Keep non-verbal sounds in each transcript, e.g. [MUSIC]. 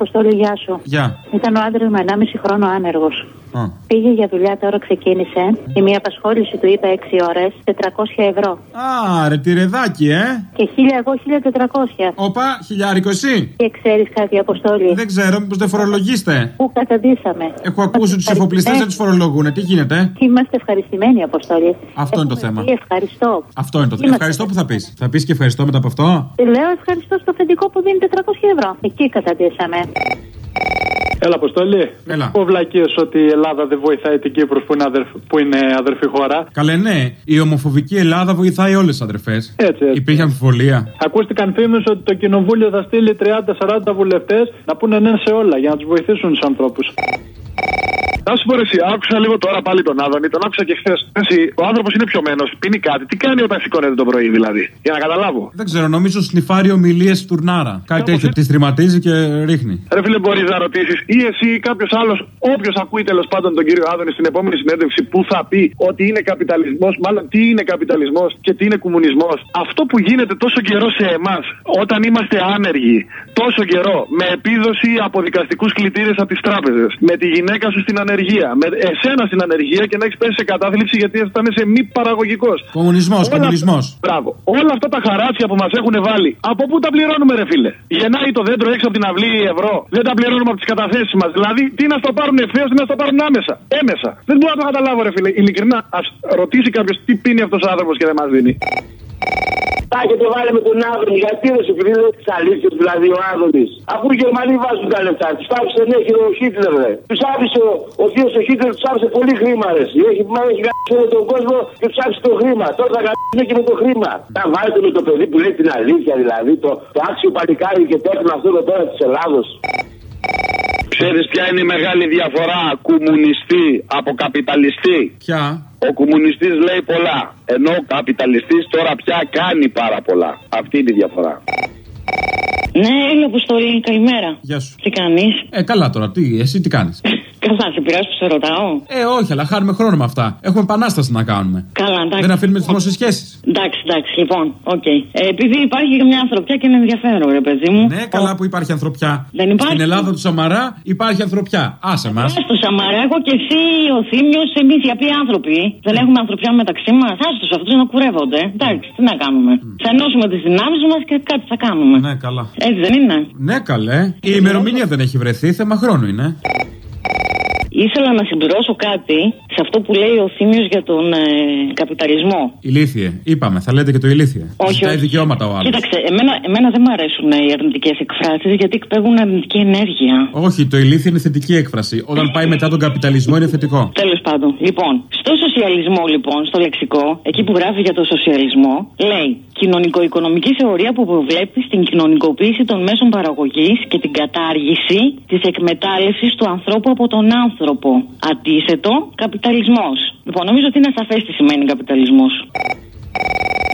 Αποστόλη, γεια σου. Γεια. Ήταν ο άντρας μου 1,5 χρόνο άνεργος. Α. Πήγε για δουλειά, τώρα ξεκίνησε. Η μία απασχόληση του είπε 6 ώρες, 400 ευρώ. Α, ρε τυρεδάκι, ε. Και 1000 εγώ 1400. Όπα, χιλιάρικο εσύ. Και ξέρεις κάτι, Αποστόλη; Δεν ξέρω, μήπως δεν φορολογήστε. Πού καταντήσαμε; Έχω ακούσει του εφοπλιστέ δεν τους φορολογούν. Τι γίνεται. Είμαστε ευχαριστημένοι, Αποστόλη. Αυτό είναι το Έχουμε θέμα. πει Ευχαριστώ. Αυτό είναι το θέμα. Είμαστε- Ευχαριστώ που θα πεις. Θα πεις και ευχαριστώ μετά από αυτό; Λέω ευχαριστώ στο αφεντικό που δίνει 400 ευρώ. Εκεί καταντήσαμε. Έλα, Αποστολή. Έλα. Πω βλακίε ότι η Ελλάδα δεν βοηθάει την Κύπρο που είναι, αδερφ... που είναι αδερφή χώρα. Καλέ, ναι, η ομοφοβική Ελλάδα βοηθάει όλες τις αδερφές. Έτσι, έτσι. Υπήρχε αμφιβολία. Ακούστηκαν φήμες ότι το κοινοβούλιο θα στείλει 30-40 βουλευτές να πούνε ναι σε όλα για να τους βοηθήσουν τους ανθρώπους. Να σου πω ρε, εσύ, άκουσα λίγο τώρα πάλι τον Άδωνη, τον άκουσα και χθες. Ο άνθρωπος είναι πιωμένο, πίνει κάτι. Τι κάνει όταν σηκώνεται το πρωί, δηλαδή. Για να καταλάβω; Δεν ξέρω, νομίζω σνιφάρει ομιλίες τουρνάρα. Κάτι τέτοιο, τη τρηματίζει και ρίχνει. Ρε φίλε, μπορείς να ρωτήσεις ή εσύ ή κάποιος άλλος, όποιος ακούει τέλος πάντων τον κύριο Άδωνη στην επόμενη συνέντευξη, που θα πει ότι είναι καπιταλισμός, μάλλον τι είναι καπιταλισμός και τι είναι κομμουνισμός. Αυτό που γίνεται τόσο καιρό σε εμάς, όταν είμαστε άνεργοι, τόσο καιρό, με επίδοση από δικαστικούς κλητήρες από τις τράπεζες, με τη γυναίκα σου στην ανεργία, με εσένα στην ανεργία και να έχεις πέσει σε κατάθλιψη γιατί αισθάνεσαι μη παραγωγικός. Κομμουνισμός, κομμουνισμός. Μπράβο. Όλα αυτά τα χαράτσια που μας έχουν βάλει, από πού τα πληρώνουμε, ρε φίλε; Γεννάει το δέντρο έξω από την αυλή ευρώ. Δεν τα πληρώνουμε από τις καταθέσεις μας. Δηλαδή, τι να στο πάρουν ευθέως, τι να στο πάρουν άμεσα. Έμεσα. Δεν μπορώ να το καταλάβω, ρε φίλε. Ειλικρινά, ας ρωτήσει κάποιος τι πίνει αυτός ο άνθρωπος και δεν μας δίνει. Τα και το βάλε με τον Άδωνη. Γιατί δεν σου πει τι αλήθειας δηλαδή ο Άδωνης. Αφού οι Γερμανοί βάζουν τα λεφτά. Τους άφησε ναι, και ο Χίτλερ. Τους άφησε ο, ο θείο ο Χίτλερ, τους άφησε πολύ χρήμα. Ρε. Έχει, μα έχει γράψει όλο τον κόσμο και τους άφησε το χρήμα. Τώρα θα γράψει και με το χρήμα. Θα βάλετε με το παιδί που λέει την αλήθεια δηλαδή. Το, το άξιο παλικάρι και τέχνο αυτό εδώ πέρα της Ελλάδος. Ξέρεις ποια είναι η μεγάλη διαφορά κομμουνιστή από καπιταλιστή; Ποια; Ο κομμουνιστής λέει πολλά. Ενώ ο καπιταλιστής τώρα πια κάνει πάρα πολλά. Αυτή είναι η διαφορά. Ναι, έλα Αποστολή, καλημέρα. Γεια σου. Τι κάνεις; Ε, καλά τώρα, τι, εσύ τι κάνεις; Καλά, σε πειράζει που σε ρωτάω; Ε, όχι, αλλά χάνουμε χρόνο με αυτά. Έχουμε επανάσταση να κάνουμε. Καλά, εντάξει. Δεν αφήνουμε τις δημόσιες σχέσεις. Εντάξει, εντάξει, λοιπόν, οκ. Ε, επειδή υπάρχει και μια ανθρωπιά και είναι ενδιαφέρον, ρε παιδί μου. Ναι, καλά που υπάρχει ανθρωπιά. Δεν υπάρχει. Στην Ελλάδα του Σαμαρά υπάρχει ανθρωπιά. Άσε μας. Άστο Σαμαρά, εγώ και εσύ, ο Θήμιος, εμείς οι απλοί άνθρωποι. Δεν έχουμε ανθρωπιά μεταξύ μας. Άστο αυτούς να κουρεύονται. Εντάξει, τι να κάνουμε. Θα ενώσουμε τις δυνάμεις μας και κάτι θα κάνουμε. Ναι, καλά. Έτσι δεν είναι; Ναι, καλέ. Η ημερομηνία δεν έχει βρεθεί, θέμα χρόνου είναι. Ήθελα να συμπληρώσω κάτι σε αυτό που λέει ο Θήμιος για τον ε, καπιταλισμό. Ηλίθιε. Είπαμε, θα λέτε και το ηλίθιε. Όχι, Ζητάει όχι. δικαιώματα ο άλλος. Κοίταξε, εμένα, εμένα δεν μου αρέσουν οι αρνητικές εκφράσεις γιατί εκπέμπουν αρνητική ενέργεια. Όχι, το ηλίθιε είναι θετική έκφραση. Όταν πάει μετά τον καπιταλισμό είναι θετικό. Τέλος πάντων, λοιπόν, στο σοσιαλισμό, λοιπόν, στο λεξικό, εκεί που γράφει για το σοσιαλισμό, λέει κοινωνικο-οικονομική θεωρία που προβλέπει στην κοινωνικοποίηση των μέσων παραγωγής και την κατάργηση της εκμετάλλευσης του ανθρώπου από τον άνθρωπο. Αντίθετο, καπιταλισμό. Λοιπόν, νομίζω ότι είναι σαφές τι σημαίνει καπιταλισμός.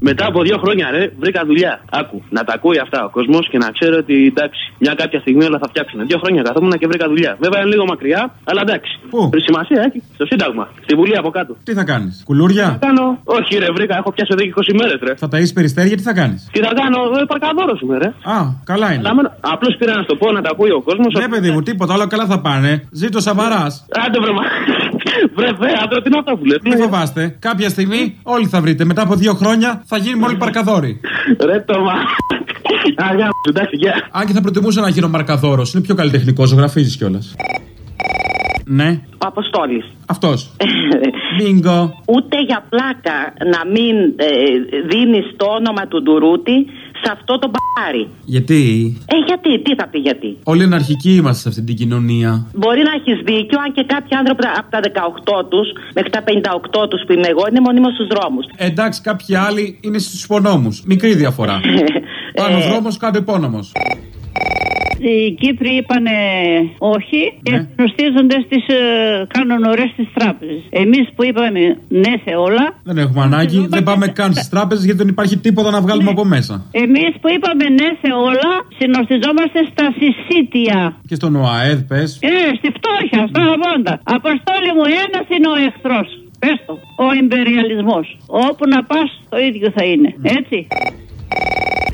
Μετά από δύο χρόνια, ρε, βρήκα δουλειά. Άκου, να τα ακούει αυτά ο κόσμος και να ξέρει ότι εντάξει, μια κάποια στιγμή όλα θα φτιάξουν. Δύο χρόνια καθόμουν και βρήκα δουλειά. Βέβαια είναι λίγο μακριά, αλλά εντάξει. Πού; Σημασία έχει. Στο Σύνταγμα. Στη Βουλή από κάτω. Τι θα κάνεις, Κουλούρια; Θα κάνω; Όχι, ρε, βρήκα. Έχω πιάσει εδώ και 20 μέρες, ρε. Θα ταΐσει περιστέρια, τι θα κάνεις; Τι θα κάνω, ε, παρκαδόρος είμαι, ρε. Α, καλά είναι. Απλώς πήρα να στο πω, να τα ακούει ο κόσμος. Ναι, παιδί μου, τίποτα, όλα καλά θα πάνε. Ζήτω σαβαράς. Άντε, βρε, μα. Βρε, βρε, άντρα, τι είναι αυτά που λέτε. Μην φοβάστε. Κάποια στιγμή όλοι θα βρείτε. Μετά από δύο χρόνια θα γίνουμε όλοι παρκαδόροι. Ρε, το μα. Αγιά, εντάξει, γεια. Αν και θα προτιμούσα να γίνω μαρκαδόρος. Είναι πιο καλλιτεχνικός, ζωγραφίζει κιόλας. Ναι, Ο Αποστόλη. αυτό. Μπίνγκο. Ούτε για πλάκα να μην ε, δίνεις το όνομα του Ντουρούτη σε αυτό το μπάρι. Γιατί; Ε, γιατί, τι θα πει γιατί; όλοι αναρχικοί είμαστε σε αυτή την κοινωνία. Μπορεί να έχεις δίκιο, αν και κάποιοι άνθρωποι από τα 18 τους μέχρι τα 58 τους που είμαι εγώ είναι μονίμως στους δρόμους. Ε, Εντάξει, κάποιοι άλλοι είναι στους υπονόμους. Μικρή διαφορά. [LAUGHS] Πάνω δρόμος, κάτω υπόνομος. Οι Κύπροι είπανε όχι και προστίζονται στις ε, κάνουν ωραίες στις τράπεζες. Εμείς που είπαμε ναι σε όλα, Δεν έχουμε ανάγκη. Δεν πάμε καν στις τράπεζες γιατί δεν υπάρχει τίποτα να βγάλουμε από μέσα. εμείς που είπαμε ναι σε όλα, συνοστιζόμαστε στα συσίτια. Και στον ΟΑΕΔ, πες. Ε, στη φτώχεια, στα αβόντα. Αποστόλη μου, ένας είναι ο εχθρός. Πες το, ο εμπεριαλισμός. Όπου να πας, το ίδιο θα είναι. Έτσι.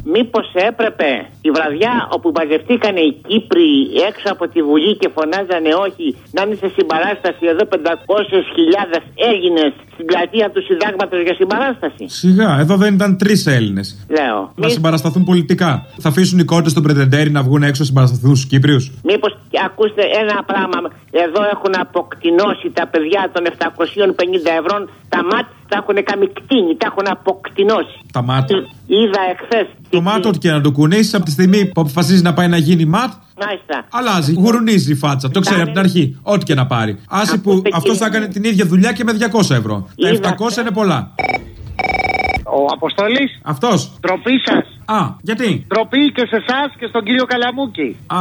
Μήπως έπρεπε τη βραδιά όπου μαζευτήκαν οι Κύπροι έξω από τη Βουλή και φωνάζανε όχι, να είναι σε συμπαράσταση εδώ 500.000 Έλληνες στην πλατεία του συντάγματος για συμπαράσταση. Σιγά, εδώ δεν ήταν τρεις Έλληνες. Λέω. Να συμπαρασταθούν πολιτικά. Θα αφήσουν οι κότες των Πρετεντέρη να βγουν έξω να συμπαρασταθούν στους Κύπριους. Μήπως ακούστε ένα πράγμα. Εδώ έχουν αποκτηνώσει τα παιδιά των 750 ευρώ. Τα μάτ τα έχουν καμικτίνει, τα έχουν αποκτηνώσει. Τα μάτ. Είδα εχθές. Το μάτ, ό,τι και να το κουνήσεις, από τη στιγμή που αποφασίζει να πάει να γίνει ματ, Μάλιστα. αλλάζει. Γουρουνίζει η φάτσα. Το ξέρει από την αρχή. Ό,τι και να πάρει. Άσε που Ακούστε, αυτός θα κύριε. έκανε την ίδια δουλειά και με 200 ευρώ. Τα Είδα. 700 είναι πολλά. Ο Αποστόλης. Αυτός. Τροπή σας. Α, γιατί; Τροπή και σε εσάς και στον κύριο Καλαμούκη. Α,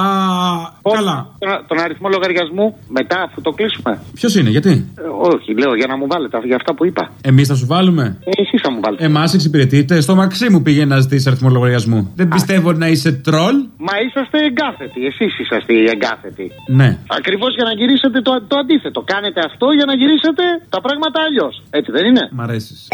καλά. Τον, τον αριθμό λογαριασμού μετά αφού το κλείσουμε. Ποιος είναι, γιατί; Ε, όχι, λέω για να μου βάλετε για αυτά που είπα. Εμείς θα σου βάλουμε; Ε, Εσείς θα μου βάλετε. Εμάς εξυπηρετείτε. Στο μαξί μου πήγε να ζητήσει αριθμό λογαριασμού. Δεν πιστεύω να είσαι τρόλ. Μα είσαστε εγκάθετοι. Εσείς είσαστε οι εγκάθετοι. Ναι. Ακριβώς για να γυρίσετε το, το αντίθετο. Κάνετε αυτό για να γυρίσετε τα πράγματα αλλιώς. Έτσι δεν είναι; Μ' αρέσεις.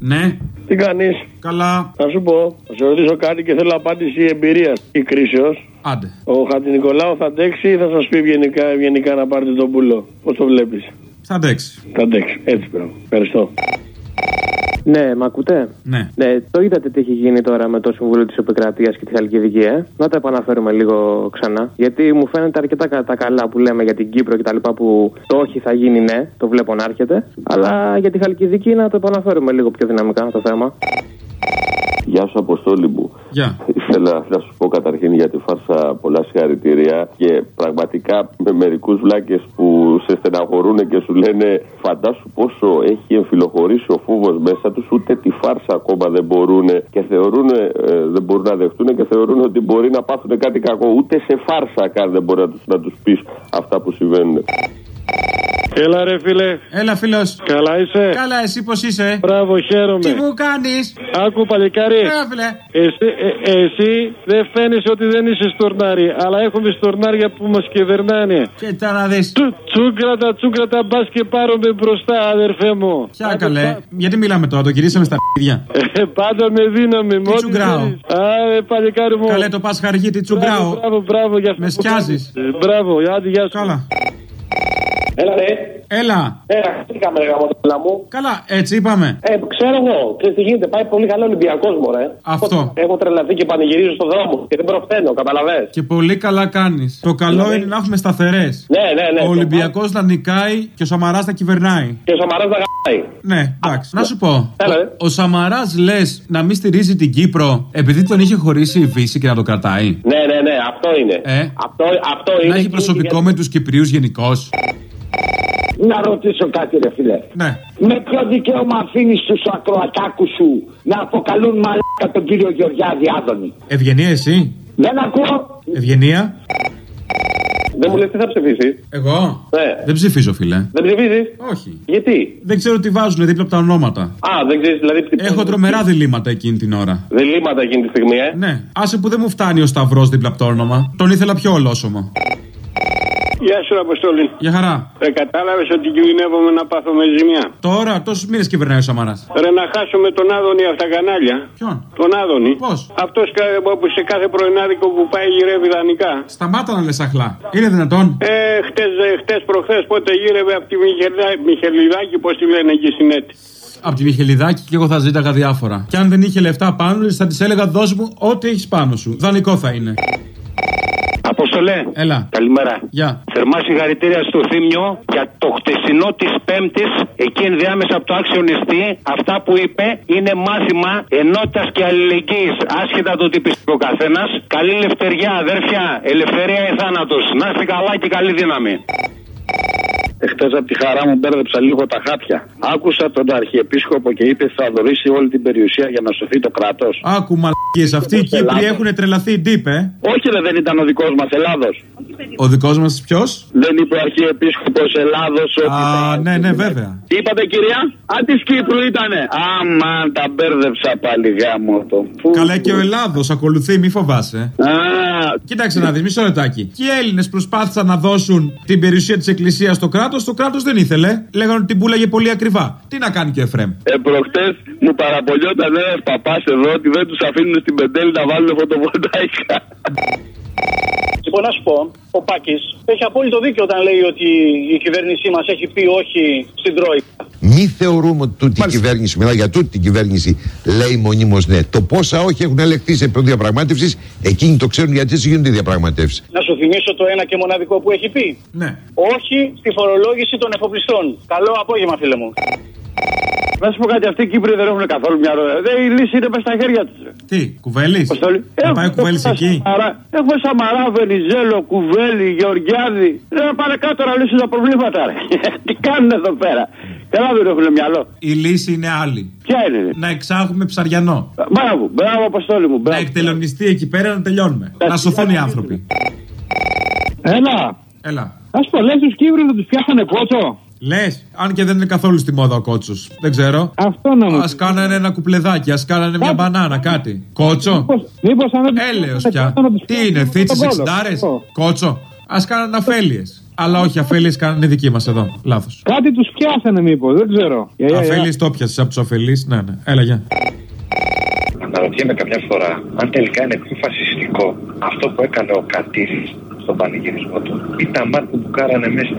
Ναι. Τι κάνεις; Καλά. Θα σου πω, θα σε ρωτήσω κάτι και θέλω απάντηση εμπειρίας ή κρίσεως. Άντε. Ο Χατζη Νικολάου θα αντέξει ή θα σας πει ευγενικά, ευγενικά να πάρετε τον πουλό; Πώς το βλέπεις; Θα αντέξει. Θα αντέξει. Έτσι πράγμα. Ευχαριστώ. Ναι, μ' ακούτε; Ναι. Ναι, το είδατε τι έχει γίνει τώρα με το Συμβούλιο της Επικρατείας και τη Χαλκιδική, ε; Να το επαναφέρουμε λίγο ξανά. Γιατί μου φαίνεται αρκετά κα- τα καλά που λέμε για την Κύπρο και τα λοιπά που το όχι θα γίνει ναι, το βλέπω να έρχεται. Αλλά για τη Χαλκιδική να το επαναφέρουμε λίγο πιο δυναμικά το θέμα. Γεια σου, Αποστόλη μου. Γεια. Ήθελα να σου πω καταρχήν για τη φάρσα πολλά συγχαρητήρια και πραγματικά με μερικούς βλάκες που σε στεναχωρούν και σου λένε Φαντάσου πόσο έχει εμφυλοχωρήσει ο φόβος μέσα τους, ούτε τη φάρσα ακόμα δεν μπορούν και θεωρούν, ε, δεν μπορούν να δεχτούν και θεωρούν ότι μπορεί να πάθουν κάτι κακό. Ούτε σε φάρσα καν δεν μπορεί να τους να τους πεις αυτά που συμβαίνουν. Έλα ρε φίλε. Έλα, φίλος. Καλά είσαι; Καλά, εσύ πώς είσαι; Μπράβο, χαίρομαι. Τι μου κάνεις; Άκου παλικάρι. Έλα, φίλε. Εσύ, ε, εσύ δεν φαίνεσαι ότι δεν είσαι στορνάρι, αλλά έχουμε στορνάρια που μας κυβερνάνε. Και τα να δεις. Τσούγκρατα, τσούγκρατα, μπας και πάρουμε μπροστά, αδερφέ μου. Ποια καλέ. Γιατί μιλάμε τώρα, το γυρίσαμε στα πίδια. Ε, πάντα με δύναμη, μόνο. τσουγκράω. Α, ε, παλικάρι μου. Καλέ το πας χαργί, τι τσουγκράω. Μπράβο, μπράβο, μπράβο για αυτό Με που σκιάζεις. κάνεις. Ε, Μπράβο, άντε, γεια σου. Καλά. Έλα, ρε. Έλα. Έλα, τι κάμε, ρε γαμότελα μου. Καλά, έτσι είπαμε. Ε, ξέρω εγώ, ξέρεις τι γίνεται, πάει πολύ καλό Ολυμπιακός μου, ρε. Αυτό. Έχω τρελαθεί και πανηγυρίζω στον δρόμο και δεν προφθαίνω, καταλαβες. Και πολύ καλά κάνεις. Το καλό είναι να έχουμε σταθερές. Ναι, ναι, ναι. Ο Ολυμπιακός να νικάει και ο Σαμαράς να κυβερνάει. Και ο Σαμαράς να γαμπάει. Ναι, εντάξει. Να σου πω. Έλα, Ο, ρε. ο Σαμαράς λες να μην στηρίζει την Κύπρο επειδή τον είχε χωρίσει η Βύση και να το κρατάει. Ναι, ναι, ναι, αυτό είναι. Ε; Αυτό, αυτό είναι. Να έχει προσωπικό με τους Κυπρίους γενικώς. Να ρωτήσω κάτι, ρε φίλε. Ναι. Με ποιο δικαίωμα αφήνεις τους ακροατάκους σου να αποκαλούν μαλάκα τον κύριο Γεωργιάδη Άδωνη; Ευγενία εσύ; Δεν ακούω. Ευγενία. Δεν μου λες τι θα ψηφίσεις; Εγώ; Ναι. Δεν ψηφίζω, φίλε. Δεν ψηφίζεις; Όχι. Γιατί; Δεν ξέρω τι βάζουν δίπλα από τα ονόματα. Α, δεν ξέρεις δηλαδή. τι- Έχω τρομερά διλήμματα εκείνη την ώρα. Διλήμματα εκείνη τη στιγμή, ε; Ναι. Άσε που δεν μου φτάνει ο Σταυρός δίπλα από το όνομα. Τον ήθελα πιο ολόσωμο. Γεια σου, Αποστόλη. Για χαρά. Ε, κατάλαβες ότι κινδυνεύομαι να πάθω με ζημιά; Τώρα, τόσους μήνες κυβερνάει ο Σαμαράς. Ρε να χάσουμε τον Άδωνη από τα κανάλια. Ποιον; Τον Άδωνη. Πώς; Αυτός που σε κάθε πρωινάδικο που πάει γυρεύει δανεικά. Σταμάτα να λες αχλά. Είναι δυνατόν; Ε, χτες, ε, χτες προχθές πότε γύρευε από τη Μιχελιδάκη, Μιχελιδάκη πώς τη λένε εκεί στην έτη. Από τη Μιχελιδάκη και εγώ θα ζήταγα διάφορα. Και αν δεν είχε λεφτά πάνω της, θα της έλεγα δώσ' μου ό,τι έχεις πάνω σου. Δανεικό θα είναι. Αποστολέ. Έλα. Καλημέρα. Γεια. Θερμά συγχαρητήρια στο Θήμιο για το χτεσινό της Πέμπτης, εκεί ενδιάμεσα από το άξιονιστή. Αυτά που είπε είναι μάθημα ενότητας και αλληλεγγύης. Άσχετα το τι πιστεύει ο καθένας. Καλή λευτεριά, αδέρφια. Ελευθερία ή θάνατος. Να είστε καλά και καλή δύναμη. Εχθές από τη χαρά μου μπέρδεψα λίγο τα χάπια. Άκουσα τον Αρχιεπίσκοπο και είπε θα δωρήσει όλη την περιουσία για να σωθεί το κράτος. Άκου μαλακίες. Αυτοί οι Κύπροι έχουν τρελαθεί ντύπ, ε. Όχι, ρε, δεν ήταν ο δικός μας Ελλάδος. Ο δικός μας ποιος; Δεν είπε ο Αρχιεπίσκοπος Ελλάδος ότι. Α, ναι, ναι, βέβαια. Τι είπατε, κυρία; Α, της Κύπρου ήτανε. Άμα τα μπέρδεψα πάλι γάμο το. Καλά και ο Ελλάδος ακολουθεί, μη φοβάσαι. Α, Κοίταξε να δεις, μισό λεπτάκι. Και οι Έλληνες προσπάθησαν να δώσουν την περιουσία της Εκκλησίας στο κράτος, το κράτος δεν ήθελε. Λέγανε ότι την πουλάγε πολύ ακριβά. Τι να κάνει και ο Εφρέμ. ε, προχτές μου παραπονιόταν ένα παπάς εδώ ότι δεν τους αφήνουν στην πεντέλη να βάλουν φωτοβολταϊκά. Λοιπόν, να σου πω, ο Πάκης έχει απόλυτο δίκιο όταν λέει ότι η κυβέρνησή μας έχει πει όχι στην Τρόικα. Μη θεωρούμε ότι τούτη η κυβέρνηση, μιλάω για τούτη την κυβέρνηση, λέει μονίμως ναι. Το πόσα όχι έχουν ελεγχθεί σε επίπεδο διαπραγμάτευσης, εκείνοι το ξέρουν γιατί έτσι γίνονται οι διαπραγματεύσεις. Να σου θυμίσω το ένα και μοναδικό που έχει πει. Ναι. Όχι στη φορολόγηση των εφοπλιστών. Καλό απόγευμα, φίλε μου. Να σου πω κάτι, αυτοί οι Κύπροι δεν έχουν καθόλου μυαλό. Δεν, η λύση είναι μέσα στα χέρια τους. Τι, κουβέλη. Θα πάει ο κουβέλη εκεί; Έχουμε Σαμαρά, Βενιζέλο, Κουβέλη, Γεωργιάδη. Δεν να πάνε κάτω να λύσουν τα προβλήματα. Ρε. [LAUGHS] Τι κάνουν εδώ πέρα; Καλά δεν έχουν μυαλό. Η λύση είναι άλλη. Ποια είναι. Να εξάγουμε ψαριανό. Μπράβο, μπράβο, αποστόλη μου. Να εκτελονιστεί εκεί πέρα να τελειώνουμε. Να σωθούν οι άνθρωποι. Έλα. Έλα. Α πω, λες τους Κύπρου να τους πιάσανε κότσο. Λες, αν και δεν είναι καθόλου στη μόδα ο κότσος. Δεν ξέρω. Αυτό να μου Α κάνανε ένα κουπλεδάκι, ας κάνανε μια μπανάνα, κάτι. Κότσο. Μήπω αν Έλεος πια. Τι είναι, θίτσε εξιντάρε. Κότσο. Α κάνανε αφέλειες. Αλλά όχι, αφέλειες κάνανε δική μας εδώ. Λάθος. Κάτι τους πιάσανε μήπως, δεν ξέρω. Για, για, για. Αφέλειες το πιασε από τους αφελεί. Ναι, ναι. Έλα, γεια. Αναρωτιέμαι καμιά φορά αν τελικά είναι πιο φασιστικό αυτό που έκανε ο Κατήρης στον πανηγυρισμό του ή τα μάτια που κάρανε μέσα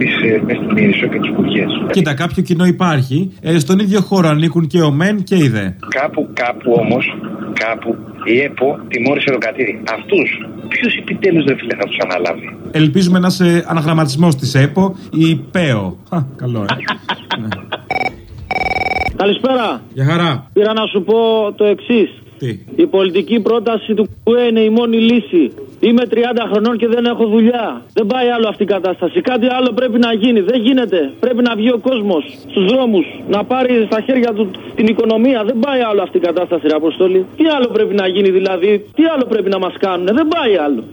στην Ήρυσο και τις Κουριές. Κοίτα, κάποιο κοινό υπάρχει. Ε, στον ίδιο χώρο ανήκουν και ο ΜΕΝ και η ΔΕ. Κάπου, κάπου όμως, κάπου η ΕΠΟ τιμώρησε τον Κατήρη. Αυτούς, ποιος επιτέλους δεν φίλε θα τους αναλάβει; Ελπίζουμε να είσαι αναγραμματισμός της ΕΠΟ ή ΠΕΟ. Α, καλό, ε. [LAUGHS] Καλησπέρα. Για χαρά. Πήρα να σου πω το εξής. Τι; Η πολιτική πρόταση του ΚΟΕ είναι η μόνη λύση. Είμαι 30 χρονών και δεν έχω δουλειά. Δεν πάει άλλο αυτή η κατάσταση. Κάτι άλλο πρέπει να γίνει. Δεν γίνεται. Πρέπει να βγει ο κόσμος στους δρόμους, να πάρει στα χέρια του την οικονομία. Δεν πάει άλλο αυτή η κατάσταση, ρε Αποστόλη. Τι άλλο πρέπει να γίνει δηλαδή, τι άλλο πρέπει να μας κάνουν. Δεν πάει άλλο.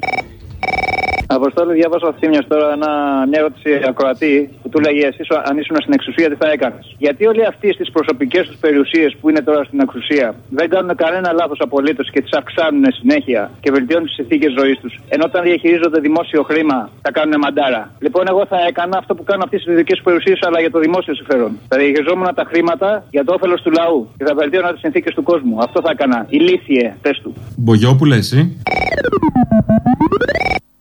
Αποστόλη, διάβασα θύμιο τώρα ένα, μια ερώτηση ακροατή που του λέγε εσύ αν ήσουν στην εξουσία τι θα έκανες; Γιατί όλοι αυτοί στις προσωπικές τους περιουσίες που είναι τώρα στην εξουσία δεν κάνουν κανένα λάθος απολύτως και τις αυξάνουν συνέχεια και βελτιώνουν τις συνθήκες ζωής τους. Ενώ όταν διαχειρίζονται δημόσιο χρήμα τα κάνουν μαντάρα. Λοιπόν, εγώ θα έκανα αυτό που κάνουν αυτοί στι δικέ περιουσίες αλλά για το δημόσιο συμφέρον. Θα διαχειριζόμουν τα χρήματα για το όφελος του λαού και θα βελτίωνα τις συνθήκες του κόσμου. Αυτό θα έκανα. Ηλίθιε, πε του. Μπογιόπουλε, εσύ.